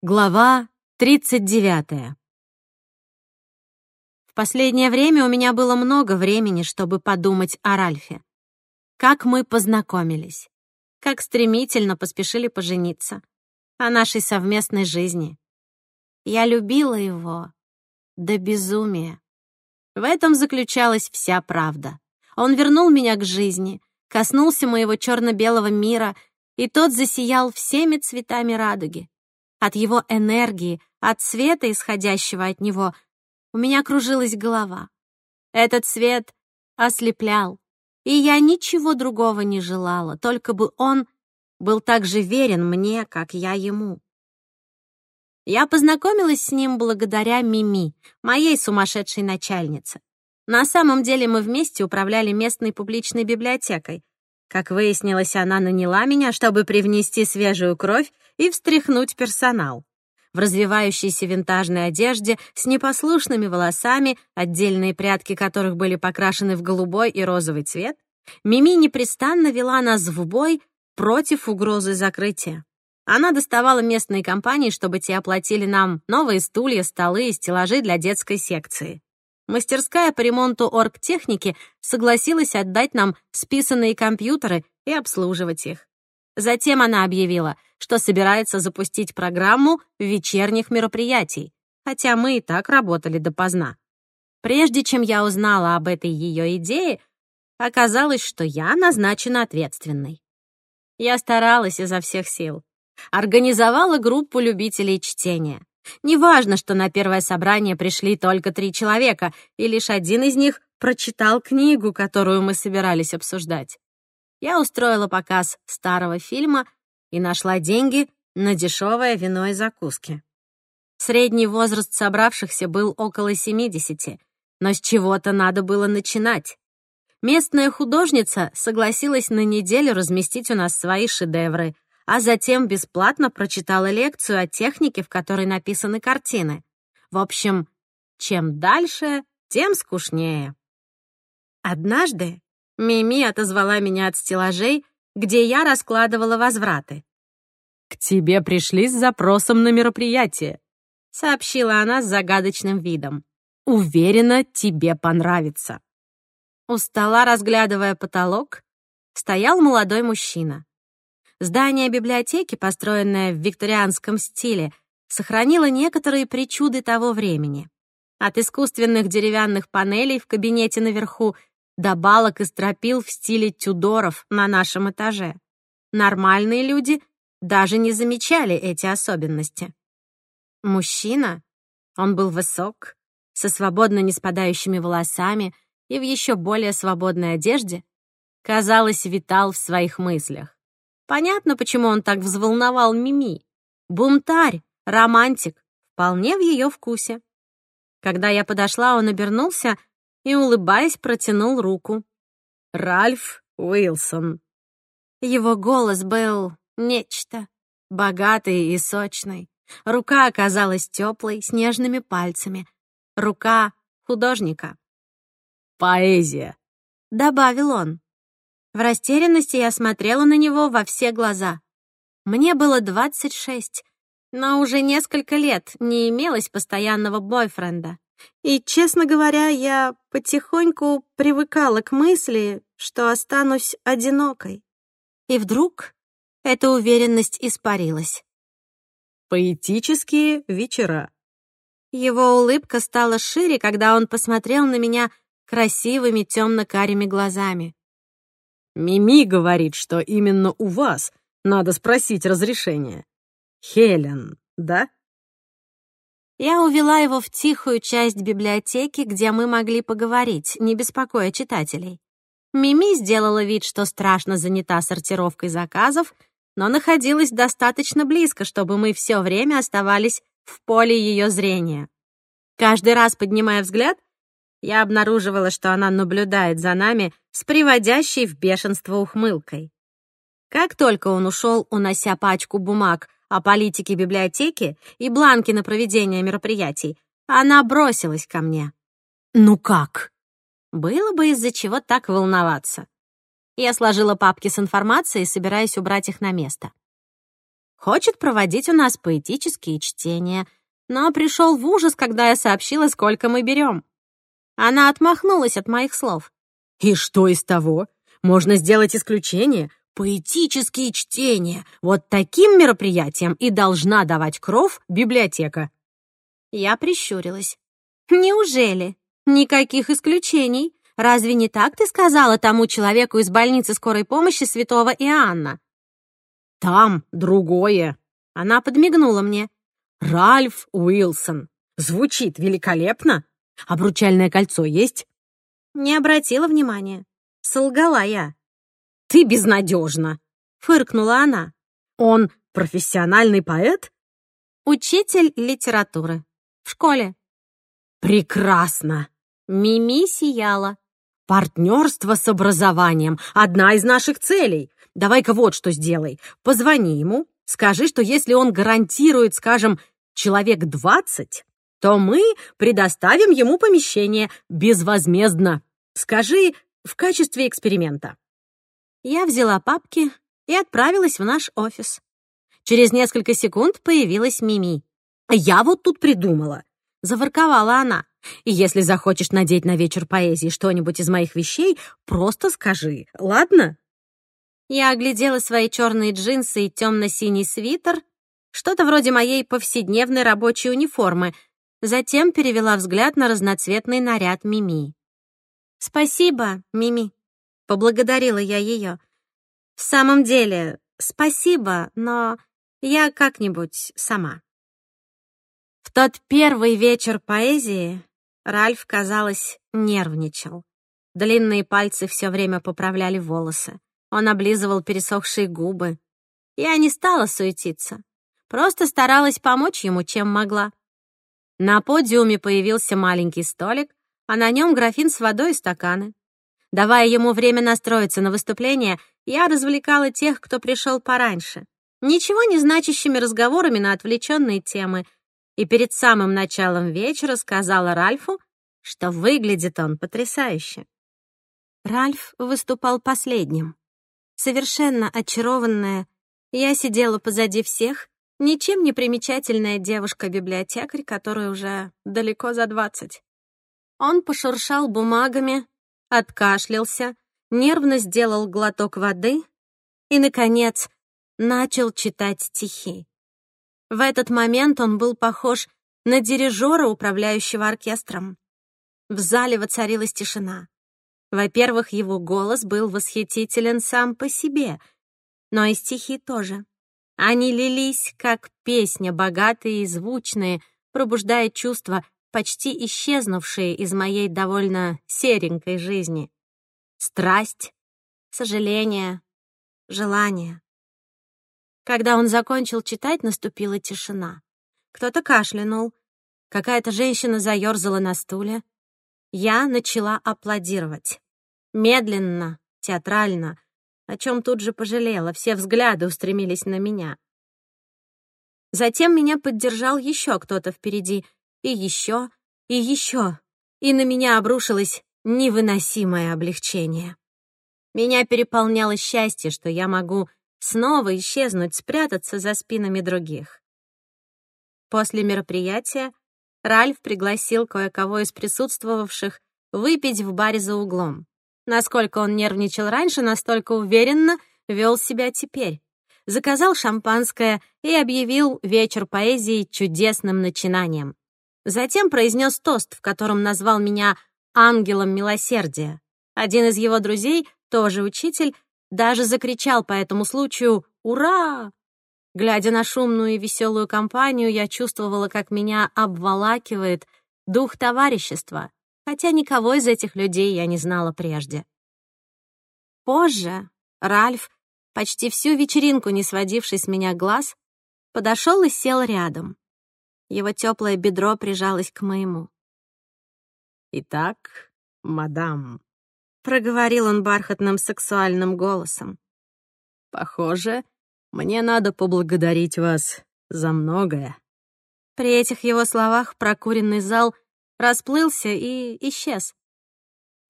Глава 39. В последнее время у меня было много времени, чтобы подумать о Ральфе. Как мы познакомились. Как стремительно поспешили пожениться. О нашей совместной жизни. Я любила его до безумия. В этом заключалась вся правда. Он вернул меня к жизни, коснулся моего черно-белого мира, и тот засиял всеми цветами радуги от его энергии, от света, исходящего от него, у меня кружилась голова. Этот свет ослеплял, и я ничего другого не желала, только бы он был так же верен мне, как я ему. Я познакомилась с ним благодаря Мими, моей сумасшедшей начальнице. На самом деле мы вместе управляли местной публичной библиотекой, как выяснилось, она наняла меня, чтобы привнести свежую кровь и встряхнуть персонал. В развивающейся винтажной одежде, с непослушными волосами, отдельные прядки которых были покрашены в голубой и розовый цвет, Мими непрестанно вела нас в бой против угрозы закрытия. Она доставала местные компании, чтобы те оплатили нам новые стулья, столы и стеллажи для детской секции. Мастерская по ремонту оргтехники согласилась отдать нам списанные компьютеры и обслуживать их. Затем она объявила, что собирается запустить программу вечерних мероприятий, хотя мы и так работали допоздна. Прежде чем я узнала об этой ее идее, оказалось, что я назначена ответственной. Я старалась изо всех сил. Организовала группу любителей чтения. Неважно, что на первое собрание пришли только три человека, и лишь один из них прочитал книгу, которую мы собирались обсуждать. Я устроила показ старого фильма и нашла деньги на дешевое вино и закуски. Средний возраст собравшихся был около 70, но с чего-то надо было начинать. Местная художница согласилась на неделю разместить у нас свои шедевры — а затем бесплатно прочитала лекцию о технике, в которой написаны картины. В общем, чем дальше, тем скучнее. Однажды Мими отозвала меня от стеллажей, где я раскладывала возвраты. «К тебе пришли с запросом на мероприятие», — сообщила она с загадочным видом. «Уверена, тебе понравится». У стола, разглядывая потолок, стоял молодой мужчина. Здание библиотеки, построенное в викторианском стиле, сохранило некоторые причуды того времени. От искусственных деревянных панелей в кабинете наверху до балок и стропил в стиле Тюдоров на нашем этаже. Нормальные люди даже не замечали эти особенности. Мужчина, он был высок, со свободно не спадающими волосами и в еще более свободной одежде, казалось, витал в своих мыслях. Понятно, почему он так взволновал Мими. Бунтарь, романтик, вполне в ее вкусе. Когда я подошла, он обернулся и, улыбаясь, протянул руку. «Ральф Уилсон». Его голос был нечто, богатый и сочный. Рука оказалась теплой, с нежными пальцами. Рука художника. «Поэзия», — добавил он. В растерянности я смотрела на него во все глаза. Мне было 26, но уже несколько лет не имелось постоянного бойфренда. И, честно говоря, я потихоньку привыкала к мысли, что останусь одинокой. И вдруг эта уверенность испарилась. Поэтические вечера. Его улыбка стала шире, когда он посмотрел на меня красивыми темно-карими глазами. Мими говорит, что именно у вас надо спросить разрешение. Хелен, да? Я увела его в тихую часть библиотеки, где мы могли поговорить, не беспокоя читателей. Мими сделала вид, что страшно занята сортировкой заказов, но находилась достаточно близко, чтобы мы все время оставались в поле ее зрения. Каждый раз, поднимая взгляд, я обнаруживала, что она наблюдает за нами с приводящей в бешенство ухмылкой. Как только он ушел, унося пачку бумаг о политике библиотеки и бланки на проведение мероприятий, она бросилась ко мне. «Ну как?» Было бы из-за чего так волноваться. Я сложила папки с информацией, собираясь убрать их на место. Хочет проводить у нас поэтические чтения, но пришел в ужас, когда я сообщила, сколько мы берем. Она отмахнулась от моих слов. «И что из того? Можно сделать исключение. Поэтические чтения. Вот таким мероприятием и должна давать кров библиотека». Я прищурилась. «Неужели? Никаких исключений. Разве не так ты сказала тому человеку из больницы скорой помощи святого Иоанна?» «Там другое». Она подмигнула мне. «Ральф Уилсон. Звучит великолепно. Обручальное кольцо есть?» Не обратила внимания. Солгала я. «Ты безнадежна», — фыркнула она. «Он профессиональный поэт?» «Учитель литературы. В школе». «Прекрасно!» Мими сияла. «Партнерство с образованием — одна из наших целей. Давай-ка вот что сделай. Позвони ему, скажи, что если он гарантирует, скажем, человек двадцать, то мы предоставим ему помещение безвозмездно. Скажи, в качестве эксперимента». Я взяла папки и отправилась в наш офис. Через несколько секунд появилась Мими. «Я вот тут придумала», — заворковала она. «И если захочешь надеть на вечер поэзии что-нибудь из моих вещей, просто скажи, ладно?» Я оглядела свои черные джинсы и темно-синий свитер, что-то вроде моей повседневной рабочей униформы, затем перевела взгляд на разноцветный наряд Мими. «Спасибо, Мими», — поблагодарила я ее. «В самом деле, спасибо, но я как-нибудь сама». В тот первый вечер поэзии Ральф, казалось, нервничал. Длинные пальцы все время поправляли волосы. Он облизывал пересохшие губы. Я не стала суетиться. Просто старалась помочь ему, чем могла. На подиуме появился маленький столик, а на нем графин с водой и стаканы. Давая ему время настроиться на выступление, я развлекала тех, кто пришел пораньше. Ничего не значащими разговорами на отвлеченные темы. И перед самым началом вечера сказала Ральфу, что выглядит он потрясающе. Ральф выступал последним. Совершенно очарованная, я сидела позади всех, ничем не примечательная девушка-библиотекарь, которая уже далеко за двадцать. Он пошуршал бумагами, откашлялся, нервно сделал глоток воды и, наконец, начал читать стихи. В этот момент он был похож на дирижера, управляющего оркестром. В зале воцарилась тишина. Во-первых, его голос был восхитителен сам по себе, но и стихи тоже. Они лились, как песня, богатые и звучные, пробуждая чувства, почти исчезнувшие из моей довольно серенькой жизни. Страсть, сожаление, желание. Когда он закончил читать, наступила тишина. Кто-то кашлянул, какая-то женщина заёрзала на стуле, я начала аплодировать. Медленно, театрально, о чем тут же пожалела, все взгляды устремились на меня. Затем меня поддержал еще кто-то впереди, и еще, и еще, и на меня обрушилось невыносимое облегчение. Меня переполняло счастье, что я могу снова исчезнуть, спрятаться за спинами других. После мероприятия Ральф пригласил кое-кого из присутствовавших выпить в баре за углом. Насколько он нервничал раньше, настолько уверенно вел себя теперь. Заказал шампанское и объявил вечер поэзии чудесным начинанием. Затем произнес тост, в котором назвал меня «ангелом милосердия». Один из его друзей, тоже учитель, даже закричал по этому случаю «Ура!». Глядя на шумную и веселую компанию, я чувствовала, как меня обволакивает дух товарищества, хотя никого из этих людей я не знала прежде. Позже Ральф, почти всю вечеринку не сводивший с меня глаз, подошел и сел рядом. Его теплое бедро прижалось к моему. «Итак, мадам», — проговорил он бархатным сексуальным голосом. «Похоже, мне надо поблагодарить вас за многое». При этих его словах прокуренный зал расплылся и исчез.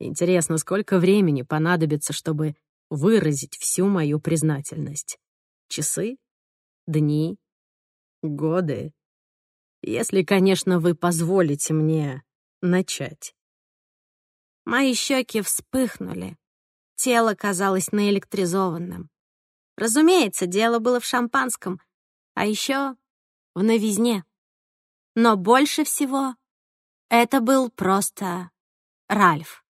Интересно, сколько времени понадобится, чтобы выразить всю мою признательность? Часы? Дни? Годы? Если, конечно, вы позволите мне начать. Мои щеки вспыхнули. Тело казалось наэлектризованным. Разумеется, дело было в шампанском, а еще в новизне. Но больше всего это был просто Ральф.